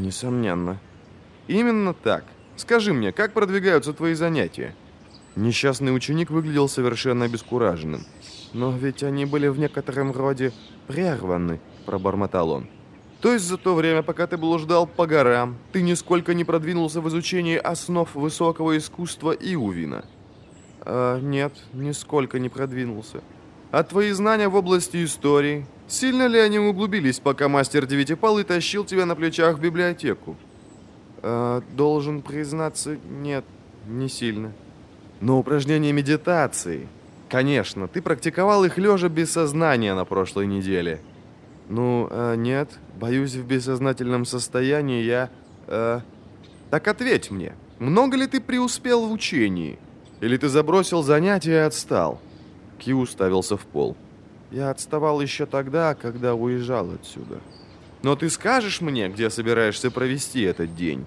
Несомненно. Именно так. Скажи мне, как продвигаются твои занятия? Несчастный ученик выглядел совершенно обескураженным. Но ведь они были в некотором роде прерваны, пробормотал он. То есть за то время, пока ты блуждал по горам, ты нисколько не продвинулся в изучении основ высокого искусства Иувина? А, нет, нисколько не продвинулся. А твои знания в области истории? Сильно ли они углубились, пока мастер Девятипалый тащил тебя на плечах в библиотеку? А, должен признаться, нет, не сильно. Но упражнения медитации... Конечно, ты практиковал их лежа без сознания на прошлой неделе. Ну, э, нет, боюсь, в бессознательном состоянии я... Э... Так ответь мне, много ли ты преуспел в учении? Или ты забросил занятия и отстал?» Кью уставился в пол. «Я отставал еще тогда, когда уезжал отсюда. Но ты скажешь мне, где собираешься провести этот день?»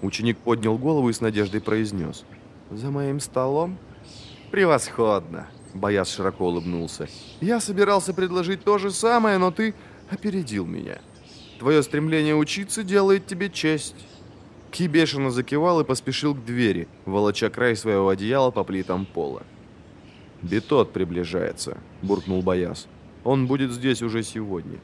Ученик поднял голову и с надеждой произнес. «За моим столом?» «Превосходно!» Бояс широко улыбнулся. «Я собирался предложить то же самое, но ты опередил меня. Твое стремление учиться делает тебе честь». Ки бешено закивал и поспешил к двери, волоча край своего одеяла по плитам пола. «Бетот приближается», — буркнул Бояс. «Он будет здесь уже сегодня».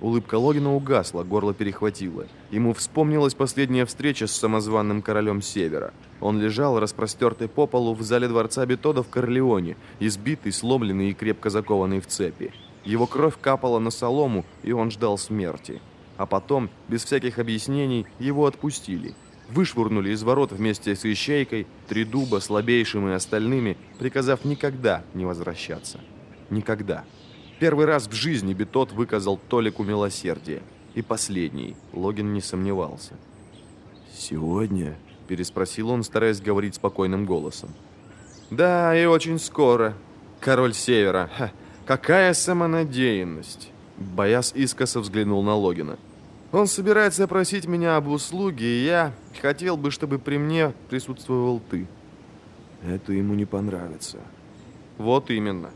Улыбка Логина угасла, горло перехватило. Ему вспомнилась последняя встреча с самозванным королем Севера. Он лежал, распростертый по полу, в зале дворца Бетода в Корлеоне, избитый, сломленный и крепко закованный в цепи. Его кровь капала на солому, и он ждал смерти. А потом, без всяких объяснений, его отпустили. Вышвырнули из ворот вместе с Ищейкой, Тридуба, Слабейшим и остальными, приказав никогда не возвращаться. Никогда. Первый раз в жизни Бетот выказал Толику милосердие. И последний. Логин не сомневался. «Сегодня?» – переспросил он, стараясь говорить спокойным голосом. «Да, и очень скоро. Король Севера. Ха, какая самонадеянность!» Бояс искоса взглянул на Логина. «Он собирается просить меня об услуге, и я хотел бы, чтобы при мне присутствовал ты». «Это ему не понравится». «Вот именно.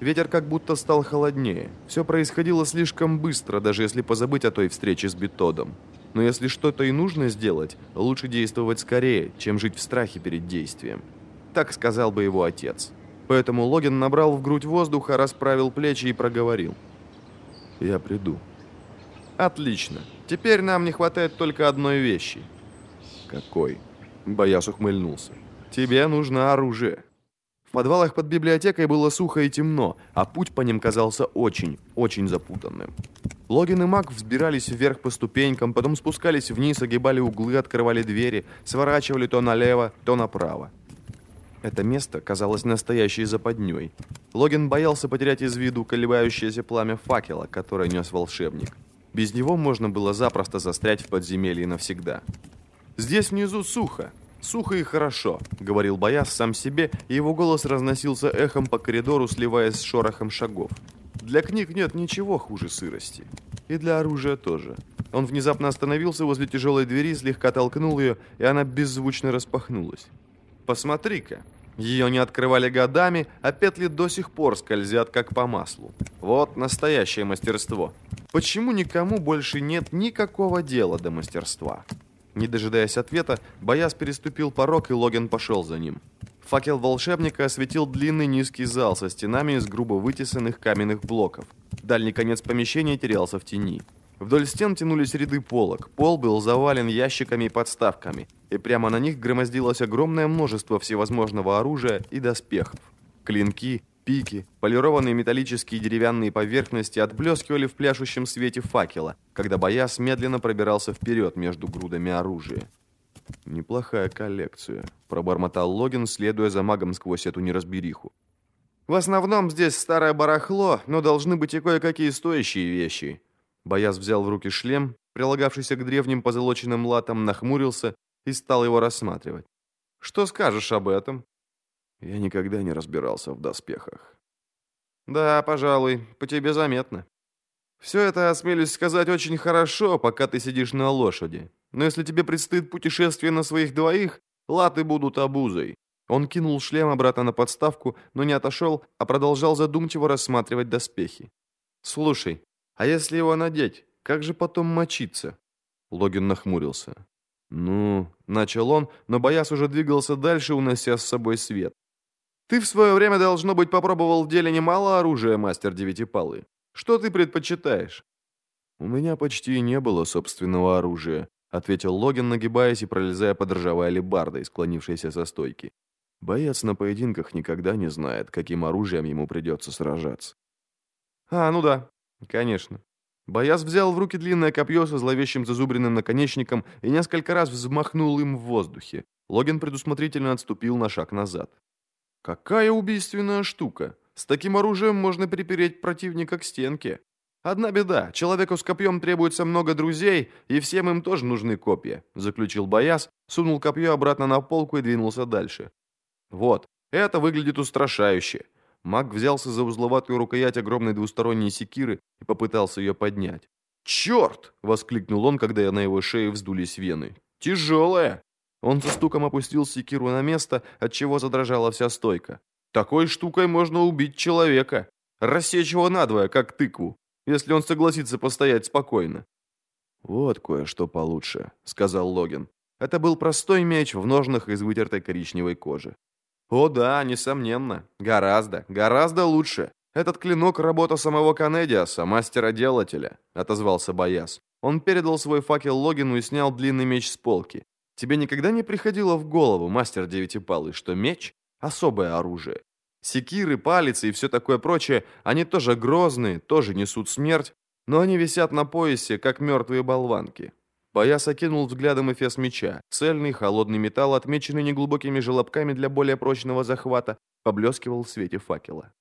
Ветер как будто стал холоднее. Все происходило слишком быстро, даже если позабыть о той встрече с Бетодом. Но если что-то и нужно сделать, лучше действовать скорее, чем жить в страхе перед действием. Так сказал бы его отец. Поэтому Логин набрал в грудь воздуха, расправил плечи и проговорил. «Я приду». «Отлично. Теперь нам не хватает только одной вещи». «Какой?» Бояс ухмыльнулся. «Тебе нужно оружие». В подвалах под библиотекой было сухо и темно, а путь по ним казался очень, очень запутанным. Логин и Мак взбирались вверх по ступенькам, потом спускались вниз, огибали углы, открывали двери, сворачивали то налево, то направо. Это место казалось настоящей западней. Логин боялся потерять из виду колебающееся пламя факела, которое нес волшебник. Без него можно было запросто застрять в подземелье навсегда. Здесь внизу сухо, «Сухо и хорошо», — говорил Бояс сам себе, и его голос разносился эхом по коридору, сливаясь с шорохом шагов. «Для книг нет ничего хуже сырости. И для оружия тоже». Он внезапно остановился возле тяжелой двери, слегка толкнул ее, и она беззвучно распахнулась. «Посмотри-ка!» Ее не открывали годами, а петли до сих пор скользят как по маслу. Вот настоящее мастерство. Почему никому больше нет никакого дела до мастерства? Не дожидаясь ответа, Бояс переступил порог, и Логин пошел за ним. Факел волшебника осветил длинный низкий зал со стенами из грубо вытесанных каменных блоков. Дальний конец помещения терялся в тени. Вдоль стен тянулись ряды полок. Пол был завален ящиками и подставками, и прямо на них громоздилось огромное множество всевозможного оружия и доспехов. Клинки, Пики, полированные металлические и деревянные поверхности отблескивали в пляшущем свете факела, когда Бояс медленно пробирался вперед между грудами оружия. «Неплохая коллекция», — пробормотал Логин, следуя за магом сквозь эту неразбериху. «В основном здесь старое барахло, но должны быть и кое-какие стоящие вещи». Бояс взял в руки шлем, прилагавшийся к древним позолоченным латам, нахмурился и стал его рассматривать. «Что скажешь об этом?» Я никогда не разбирался в доспехах. Да, пожалуй, по тебе заметно. Все это, осмелюсь сказать, очень хорошо, пока ты сидишь на лошади. Но если тебе предстоит путешествие на своих двоих, латы будут обузой. Он кинул шлем обратно на подставку, но не отошел, а продолжал задумчиво рассматривать доспехи. «Слушай, а если его надеть, как же потом мочиться?» Логин нахмурился. «Ну...» — начал он, но Бояс уже двигался дальше, унося с собой свет. «Ты в свое время, должно быть, попробовал в деле немало оружия, мастер Девятипалы. Что ты предпочитаешь?» «У меня почти не было собственного оружия», — ответил Логин, нагибаясь и пролезая под ржавой алебардой, склонившейся со стойки. Боец на поединках никогда не знает, каким оружием ему придется сражаться. «А, ну да, конечно». Бояз взял в руки длинное копье со зловещим зазубренным наконечником и несколько раз взмахнул им в воздухе. Логин предусмотрительно отступил на шаг назад. «Какая убийственная штука! С таким оружием можно припереть противника к стенке. Одна беда, человеку с копьем требуется много друзей, и всем им тоже нужны копья», заключил Бояз, сунул копье обратно на полку и двинулся дальше. «Вот, это выглядит устрашающе. Маг взялся за узловатую рукоять огромной двусторонней секиры и попытался ее поднять. «Черт!» — воскликнул он, когда на его шее вздулись вены. «Тяжелая!» Он со стуком опустил секиру на место, от чего задрожала вся стойка. «Такой штукой можно убить человека. Рассечь его надвое, как тыкву, если он согласится постоять спокойно». «Вот кое-что получше», — сказал Логин. Это был простой меч в ножнах из вытертой коричневой кожи. О да, несомненно. Гораздо, гораздо лучше. Этот клинок — работа самого Канедиаса, мастера-делателя, отозвался Бояс. Он передал свой факел Логину и снял длинный меч с полки. Тебе никогда не приходило в голову, мастер Девятипалый, что меч — особое оружие? Секиры, палицы и все такое прочее, они тоже грозные, тоже несут смерть, но они висят на поясе, как мертвые болванки. Бояс окинул взглядом эфес меча. Цельный, холодный металл, отмеченный неглубокими желобками для более прочного захвата, поблескивал в свете факела.